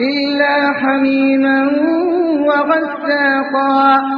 إِلَّا حَمِيمًا وَغَسَّاقًا.